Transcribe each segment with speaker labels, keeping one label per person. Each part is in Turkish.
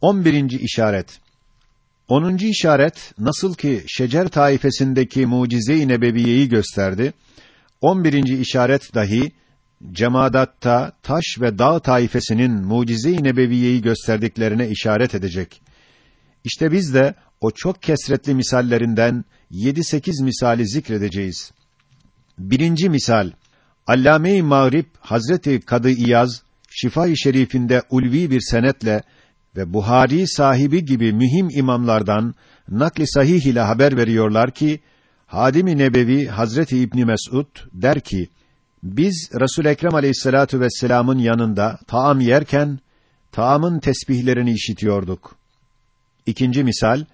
Speaker 1: 11. işaret 10. işaret nasıl ki şecer taifesindeki mucize-i nebeviyeyi gösterdi. 11. işaret dahi cemadatta taş ve dağ taifesinin mucize-i nebeviyeyi gösterdiklerine işaret edecek. İşte biz de o çok kesretli misallerinden 7-8 misali zikredeceğiz. Birinci misal Allame-i Mağrib Hazreti Kadı İyaz Şifa-i Şerifinde ulvi bir senetle ve Buhari sahibi gibi mühim imamlardan nakli sahih ile haber veriyorlar ki Hadim-i Nebevi Hazreti İbn Mesud der ki biz Resul Ekrem Aleyhissalatu vesselam'ın yanında taam yerken taamın tesbihlerini işitiyorduk. İkinci misal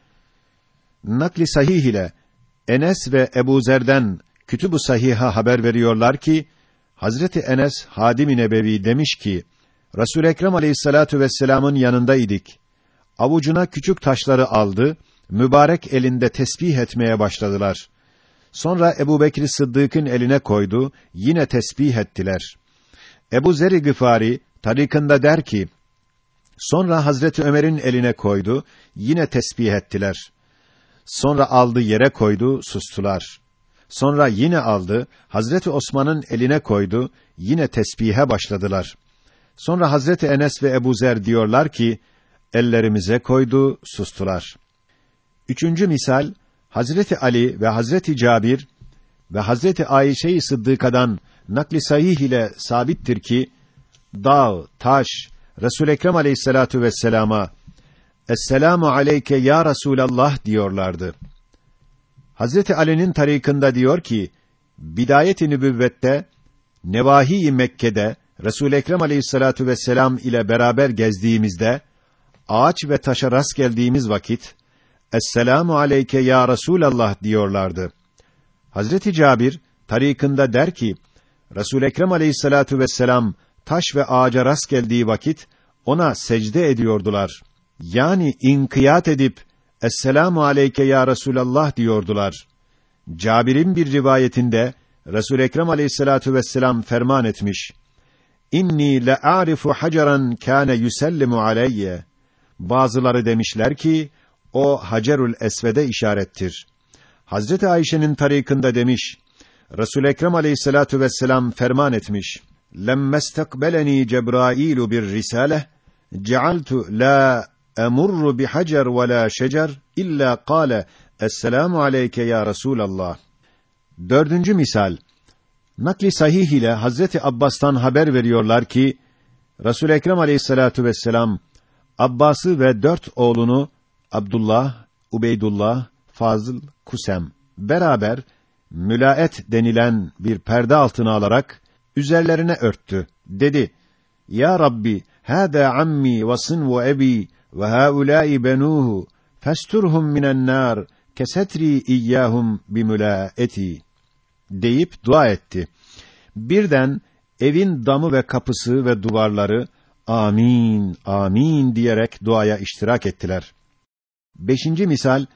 Speaker 1: nakli sahih ile Enes ve Ebu Zer'den Kütüb-ü Sahih'a haber veriyorlar ki Hazreti Enes Hadim-i Nebevi demiş ki Resul Ekrem Aleyhissalatu vesselam'ın yanındaydık. Avucuna küçük taşları aldı, mübarek elinde tesbih etmeye başladılar. Sonra Ebu Bekir Sıddık'ın eline koydu, yine tesbih ettiler. Ebu Zer-i Gıfari, tarikında der ki, sonra Hazreti Ömer'in eline koydu, yine tesbih ettiler. Sonra aldı yere koydu, sustular. Sonra yine aldı, Hazreti Osman'ın eline koydu, yine tesbihe başladılar. Sonra Hazreti Enes ve Ebu Zer diyorlar ki, ellerimize koydu, sustular. Üçüncü misal, Hazreti Ali ve Hazreti Cabir ve Hazreti Ayşe-i Sıddıka'dan nakli sahih ile sabittir ki, dağ, taş, Resul Ekrem Aleyhissalatu vesselama Esselamu aleyke ya Resulallah diyorlardı. Hazreti Ali'nin tarikında diyor ki, bidayet-i nübüvvette Nevahi Mekke'de Resul Ekrem Aleyhissalatu vesselam ile beraber gezdiğimizde ağaç ve taşa rast geldiğimiz vakit Esselamu aleyke ya Resulallah diyorlardı. Hazreti Cabir tarikında der ki Resul Ekrem Aleyhissalatu vesselam taş ve ağaca rast geldiği vakit ona secde ediyordular. Yani inkiyat edip Esselamu aleyke ya Resulallah diyordular. Cabir'in bir rivayetinde Resul Ekrem Aleyhissalatu vesselam ferman etmiş. İnni la arifu hacaran kana yusallimu aleyye. Bazıları demişler ki o Hacerül Esved'e işarettir. Hazreti Ayşe'nin tarikında demiş. Resul Ekrem Aleyhissalatu vesselam ferman etmiş. Lemmestakbeleni Cebrailu bir risale cealtu la emurru bi hacer ve la şecer illa kâle Esselamu aleyke ya Resulallah. Dördüncü misal. Nakli sahih ile Hazreti Abbas'tan haber veriyorlar ki Resul Ekrem Aleyhissalatu vesselam Abbas'ı ve dört oğlunu Abdullah, Ubeydullah, Fazıl, Kusem beraber mülaet denilen bir perde altına alarak üzerlerine örttü. Dedi: Ya Rabbi, hâdâ ammi ve sınvu ebi ve haulâi benuhu festurhum minen nar kesetri iyyahum bimulaeti deyip dua etti. Birden evin damı ve kapısı ve duvarları amin amin diyerek duaya iştirak ettiler. Beşinci misal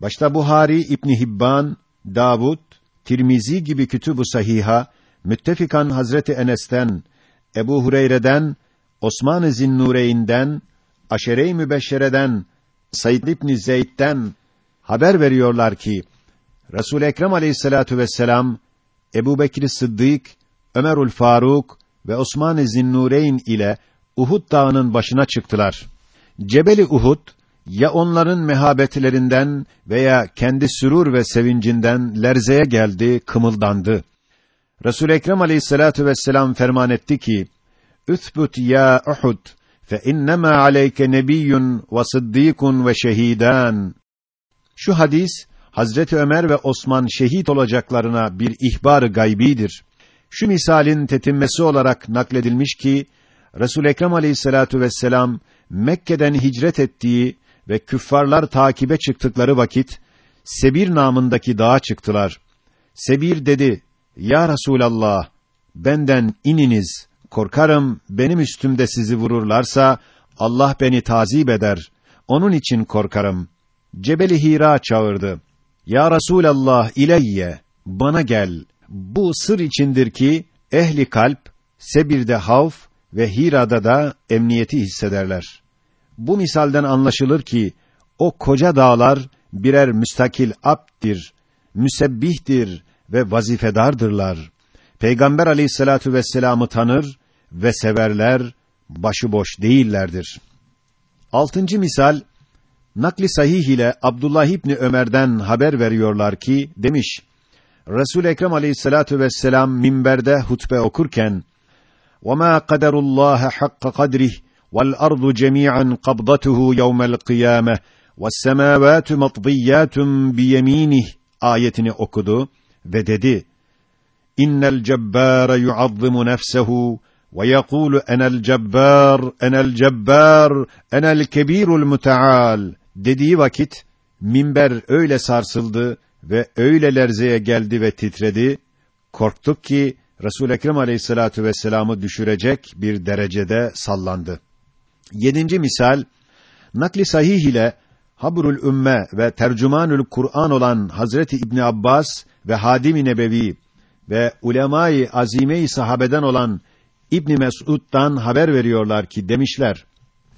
Speaker 1: başta Buhari İbn Hibban, Davud, Tirmizi gibi kütüb-ü sahiha müttefikan Hazreti Enes'ten, Ebu Hureyre'den, Osman-ı Zinnureyn'den, Aşere-i Mübeşşere'den, Said İbn Zeyd'den haber veriyorlar ki Resul Ekrem Aleyhissalatu vesselam Ebu Bekir Sıddık, Ömerül Faruk ve Osman-ı Zinnureyn ile Uhud dağının başına çıktılar. Cebeli Uhud ya onların mehabetlerinden veya kendi sürur ve sevincinden lerzeye geldi, kımıldandı. Resul Ekrem Aleyhissalatu vesselam ferman etti ki: "Üthbut ya Uhud fe innema aleyke nebiyyun ve sıddîkun ve şehidan." Şu hadis Hazreti Ömer ve Osman şehit olacaklarına bir ihbar gaybidir. Şu misalin tetimmesi olarak nakledilmiş ki Resul Ekrem Aleyhissalatu vesselam Mekke'den hicret ettiği ve küffarlar takibe çıktıkları vakit Sebir namındaki dağa çıktılar. Sebir dedi: "Ya Resulallah, benden ininiz. Korkarım benim üstümde sizi vururlarsa Allah beni tazip eder. Onun için korkarım." Cebeli Hira çağırdı. Ya Resulallah ileyye, bana gel. Bu sır içindir ki ehli kalp Sebir'de havf ve Hira'da da emniyeti hissederler. Bu misalden anlaşılır ki o koca dağlar birer müstakil abddir, müsebbihtir ve vazifedardırlar. Peygamber Aleyhissalatu vesselam'ı tanır ve severler, başıboş değillerdir. Altıncı misal Nakli sahih ile Abdullah İbni Ömer'den haber veriyorlar ki demiş. Resul Ekrem Aleyhissalatu vesselam minberde hutbe okurken "Vema kaderullah hakka kadrih vel ardu cemian qabdatuhu yevmel kıyame ve's semavatu matdiyatun bi yeminih" ayetini okudu ve dedi: "İnnel cebbara yuazzimu nefsehu ve yekulu enel cebbar enel cebbar enel kebirul dediği vakit minber öyle sarsıldı ve öyle lerzeye geldi ve titredi. Korktuk ki Resul Ekrem Aleyhissalatu vesselam'ı düşürecek bir derecede sallandı. Yedinci misal nakli sahih ile Habrul Ümme ve Tercümanül Kur'an olan Hazreti İbn Abbas ve Hadim-i Nebevi ve ulemayı azime-i sahabeden olan İbn Mes'ud'dan haber veriyorlar ki demişler.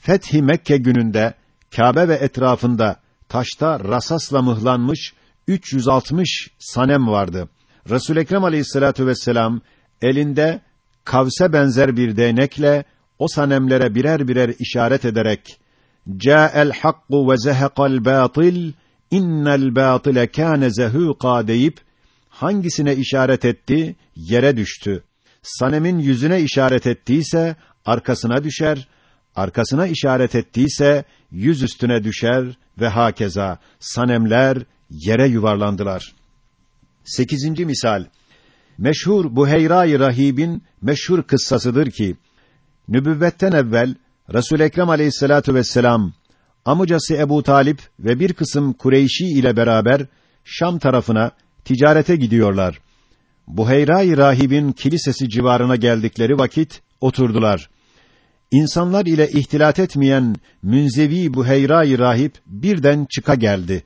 Speaker 1: Fethi Mekke gününde Kabe ve etrafında taşta rasasla mıhlanmış 360 sanem vardı. Resul Ekrem Aleyhissalatu vesselam elinde kavse benzer bir değnekle o sanemlere birer birer işaret ederek Ca'el hakku ve zehekal batil innel batile kâne zehûkâ deyip hangisine işaret etti yere düştü. Sanemin yüzüne işaret ettiyse arkasına düşer, arkasına işaret ettiyse yüz üstüne düşer ve hakeza sanemler yere yuvarlandılar. Sekizinci misal Meşhur Buheyra-i Rahib'in meşhur kıssasıdır ki nübüvvetten evvel Resul Ekrem Aleyhissalatu vesselam amcası Ebu Talip ve bir kısım Kureyşi ile beraber Şam tarafına ticarete gidiyorlar. Buheyra-i Rahib'in kilisesi civarına geldikleri vakit oturdular. İnsanlar ile ihtilat etmeyen Münzevi Buheyra-i Rahip birden çıka geldi.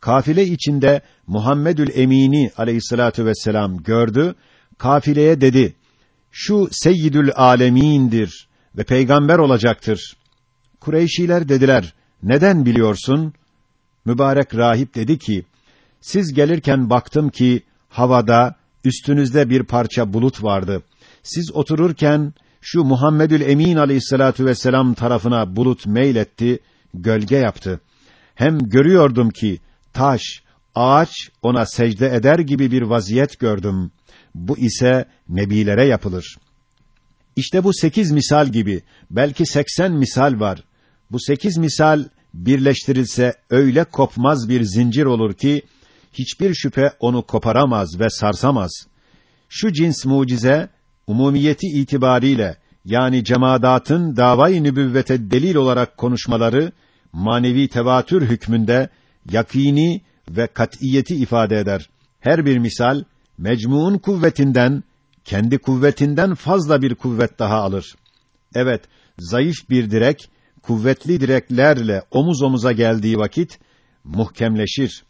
Speaker 1: Kafile içinde Muhammedül Emini aleyhissalatu vesselam gördü. Kafileye dedi: "Şu Seyyidül Alemin'dir ve peygamber olacaktır." Kureyşiler dediler: "Neden biliyorsun?" Mübarek rahip dedi ki: "Siz gelirken baktım ki havada üstünüzde bir parça bulut vardı. Siz otururken şu Muhammedül Emin aleyhissalatu vesselam tarafına bulut meyletti, gölge yaptı. Hem görüyordum ki taş, ağaç ona secde eder gibi bir vaziyet gördüm. Bu ise nebilere yapılır. İşte bu sekiz misal gibi, belki seksen misal var. Bu sekiz misal birleştirilse öyle kopmaz bir zincir olur ki, hiçbir şüphe onu koparamaz ve sarsamaz. Şu cins mucize, umumiyeti itibariyle, yani cemaatın davayı nübüvvete delil olarak konuşmaları, manevi tevatür hükmünde, yakini ve kat'iyeti ifade eder. Her bir misal, mecmuun kuvvetinden, kendi kuvvetinden fazla bir kuvvet daha alır. Evet, zayıf bir direk, kuvvetli direklerle omuz omuza geldiği vakit, muhkemleşir.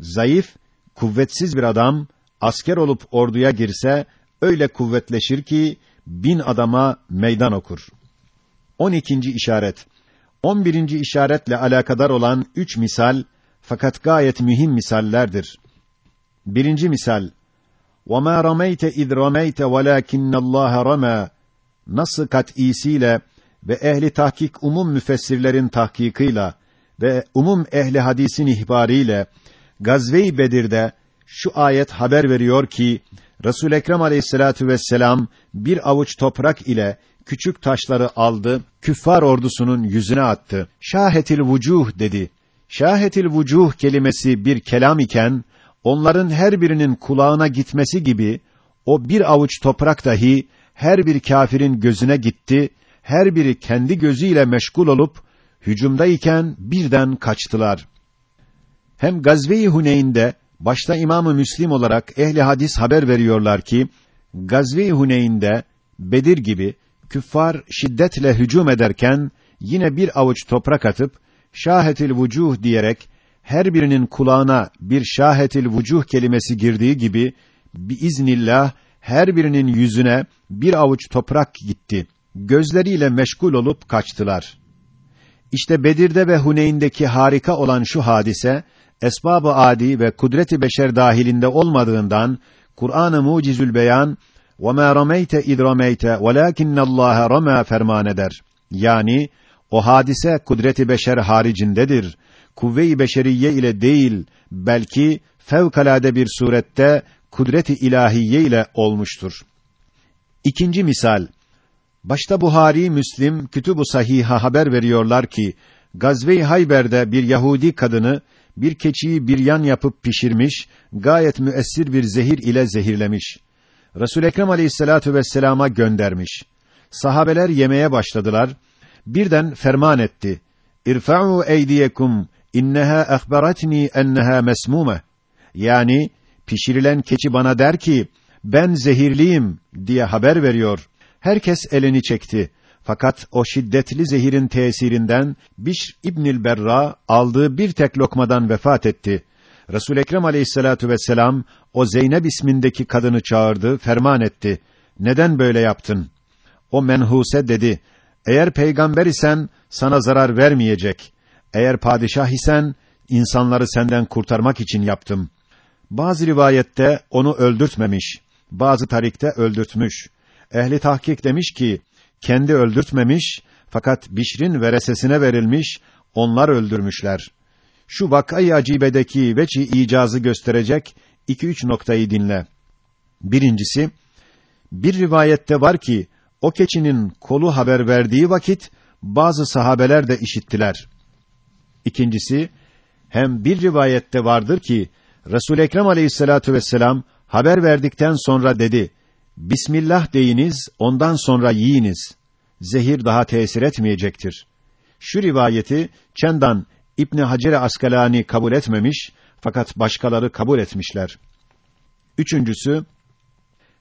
Speaker 1: Zayıf, kuvvetsiz bir adam, asker olup orduya girse, öyle kuvvetleşir ki, bin adama meydan okur. 12. işaret 11. işaretle alakadar olan üç misal, fakat gayet mühim misallerdir. Birinci misal, وَمَا رَمَيْتَ اِذْ رَمَيْتَ وَلَاكِنَّ اللّٰهَ رَمَى Nasıl kat'isiyle ve ehli tahkik umum müfessirlerin tahkikıyla ve umum ehli hadisin ihbariyle Gazve-i Bedir'de şu ayet haber veriyor ki Resul Ekrem Aleyhissalatu vesselam bir avuç toprak ile küçük taşları aldı, küffar ordusunun yüzüne attı. Şahetil vucuh dedi. Şahetil vucuh kelimesi bir kelam iken onların her birinin kulağına gitmesi gibi o bir avuç toprak dahi her bir kâfirin gözüne gitti. Her biri kendi gözüyle meşgul olup hücumdayken birden kaçtılar. Hem Gazve-i Huneyn'de başta İmamı Müslim olarak ehli hadis haber veriyorlar ki Gazve-i Huneyn'de Bedir gibi küffar şiddetle hücum ederken yine bir avuç toprak atıp şahetil vucuh diyerek her birinin kulağına bir şahetil vucuh kelimesi girdiği gibi biiznillah her birinin yüzüne bir avuç toprak gitti. Gözleriyle meşgul olup kaçtılar. İşte Bedir'de ve Huneyn'deki harika olan şu hadise, esbab-ı adi ve kudret-i beşer dahilinde olmadığından, Kur'an-ı Mucizül Beyan, وَمَا رَمَيْتَ اِذْ رَمَيْتَ وَلَاكِنَّ اللّٰهَ رَمَى ferman eder. Yani, o hadise kudret-i beşer haricindedir. Kuvve-i beşeriye ile değil, belki fevkalade bir surette kudret-i ilahiye ile olmuştur. İkinci misal. Başta Buhari, Müslim, Kütüb-ü Sahih'a haber veriyorlar ki Gazve-i Hayber'de bir Yahudi kadını bir keçiyi bir yan yapıp pişirmiş, gayet müessir bir zehir ile zehirlemiş. Resul Ekrem Aleyhissalatu vesselam'a göndermiş. Sahabeler yemeye başladılar. Birden ferman etti. İrfa'u eydiyekum inneha akhbaratni enneha mesmume. Yani pişirilen keçi bana der ki ben zehirliyim diye haber veriyor. Herkes elini çekti. Fakat o şiddetli zehirin tesirinden Bişr İbnül Berra aldığı bir tek lokmadan vefat etti. Resul Ekrem Aleyhissalatu vesselam o Zeynep ismindeki kadını çağırdı, ferman etti. Neden böyle yaptın? O menhuse dedi: Eğer peygamber isen sana zarar vermeyecek. Eğer padişah isen insanları senden kurtarmak için yaptım. Bazı rivayette onu öldürtmemiş, bazı tarikte öldürtmüş. Ehli tahkik demiş ki kendi öldürtmemiş fakat Bişr'in veresesine verilmiş, onlar öldürmüşler. Şu vakayı acibedeki veçi icazı gösterecek iki üç noktayı dinle. Birincisi, bir rivayette var ki, o keçinin kolu haber verdiği vakit, bazı sahabeler de işittiler. İkincisi, hem bir rivayette vardır ki, Resul Ekrem Aleyhissalatu vesselam haber verdikten sonra dedi: Bismillah deyiniz, ondan sonra yiyiniz. Zehir daha tesir etmeyecektir. Şu rivayeti Çendan İbn Hacer Askalani kabul etmemiş fakat başkaları kabul etmişler. Üçüncüsü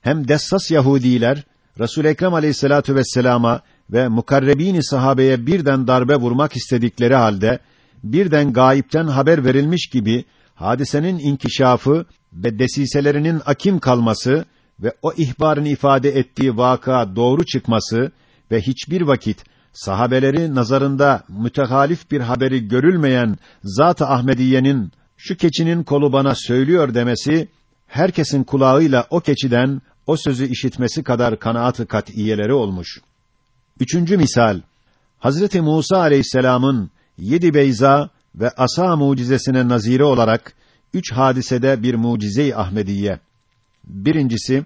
Speaker 1: hem dessas Yahudiler Resul Ekrem Aleyhissalatu vesselama ve mukarrebini sahabeye birden darbe vurmak istedikleri halde birden gayipten haber verilmiş gibi hadisenin inkişafı ve desiselerinin akim kalması ve o ihbarın ifade ettiği vaka doğru çıkması ve hiçbir vakit sahabeleri nazarında mütehalif bir haberi görülmeyen Zat-ı Ahmediye'nin şu keçinin kolu bana söylüyor demesi herkesin kulağıyla o keçiden o sözü işitmesi kadar kanaat-ı kat'iyeleri olmuş. Üçüncü misal Hazreti Musa aleyhisselamın yedi beyza ve asa mucizesine nazire olarak üç hadisede bir mucize-i Ahmediye. Birincisi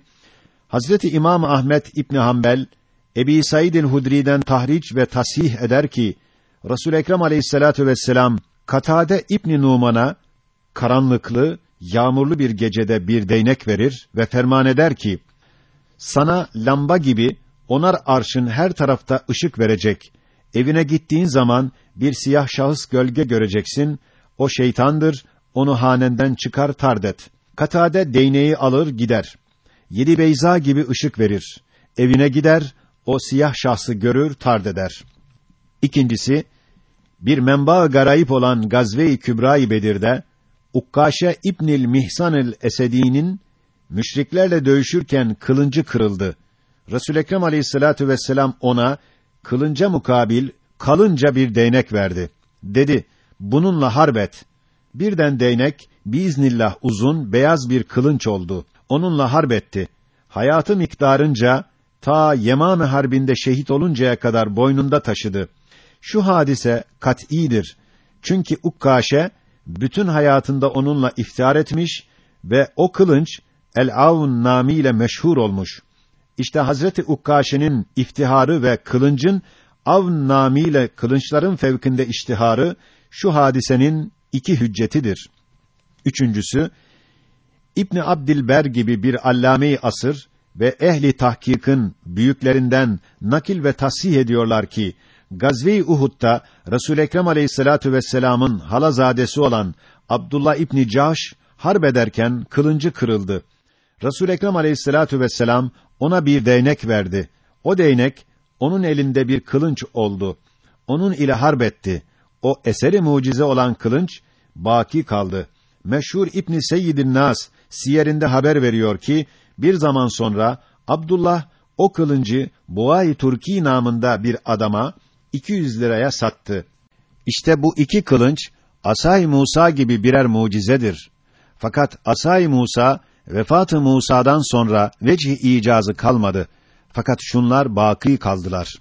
Speaker 1: Hazreti İmam Ahmet İbn Hanbel Ebi Said'in Hudri'den tahriç ve tasih eder ki Resul Ekrem Aleyhissalatu vesselam Katade İbn Numan'a karanlıklı, yağmurlu bir gecede bir değnek verir ve ferman eder ki sana lamba gibi onar arşın her tarafta ışık verecek. Evine gittiğin zaman bir siyah şahıs gölge göreceksin. O şeytandır. Onu hanenden çıkar tardet. Katade değneği alır gider. Yedi beyza gibi ışık verir. Evine gider, o siyah şahsı görür, tard eder. İkincisi, bir menba garayip olan Gazve-i Kübra-i Bedir'de, Ukkaşe İbnil Mihsanil Esedi'nin müşriklerle dövüşürken kılıncı kırıldı. Resul Ekrem Aleyhissalatu vesselam ona kılınca mukabil kalınca bir değnek verdi. Dedi: "Bununla harbet." Birden değnek biiznillah uzun beyaz bir kılınç oldu. Onunla harbetti. Hayatı miktarınca ta Yemame harbinde şehit oluncaya kadar boynunda taşıdı. Şu hadise kat'idir. Çünkü Ukkaşe bütün hayatında onunla iftihar etmiş ve o kılınç El-Avun namiyle meşhur olmuş. İşte Hazreti Ukkaşe'nin iftiharı ve kılıncın Avn namiyle kılınçların fevkinde iştiharı şu hadisenin iki hüccetidir. Üçüncüsü İbn Abdilber gibi bir allame-i asır ve ehli tahkikın büyüklerinden nakil ve tasih ediyorlar ki Gazve-i Uhud'da Resul Ekrem Aleyhissalatu vesselam'ın halazadesi olan Abdullah İbn Cahş harp ederken kılıncı kırıldı. Resul Ekrem Aleyhissalatu vesselam ona bir değnek verdi. O değnek onun elinde bir kılınç oldu. Onun ile harp etti. O eseri mucize olan kılınç baki kaldı. Meşhur İbn Seyyidin Nas siyerinde haber veriyor ki bir zaman sonra Abdullah o kılıncı Buay Turki namında bir adama 200 liraya sattı. İşte bu iki kılınç Asay Musa gibi birer mucizedir. Fakat Asay Musa vefatı Musa'dan sonra vecih icazı kalmadı. Fakat şunlar baki kaldılar.